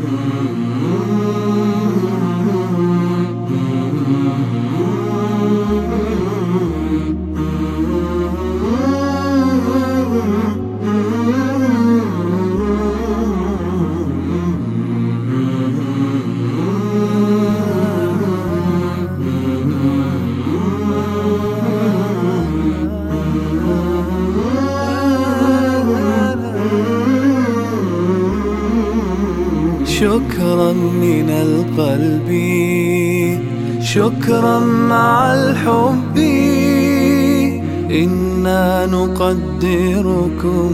Mm-hmm. شكرا من القلب شكرا مع الحب. إنا نقدركم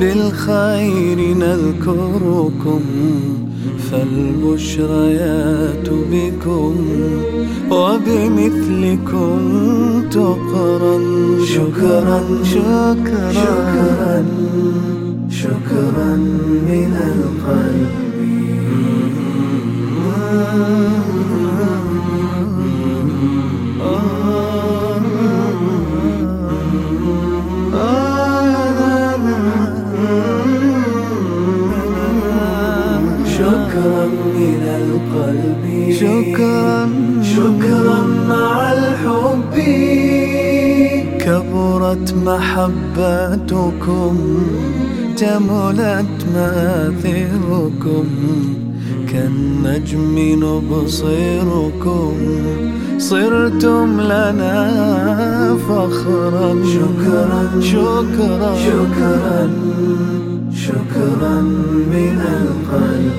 بالخير نذكركم فالبشريات بكم وبمثلكم تقرا. شكرا شكرا شكرا شكرا من القلب. شكرا من القلب. شكرا. شكرا مع الحب. كبرت محبتكم جملت مآثركم. كالنجم نبصركم صرتم لنا فخرا. شكرا شكرا. شكرا شكرا من القلب.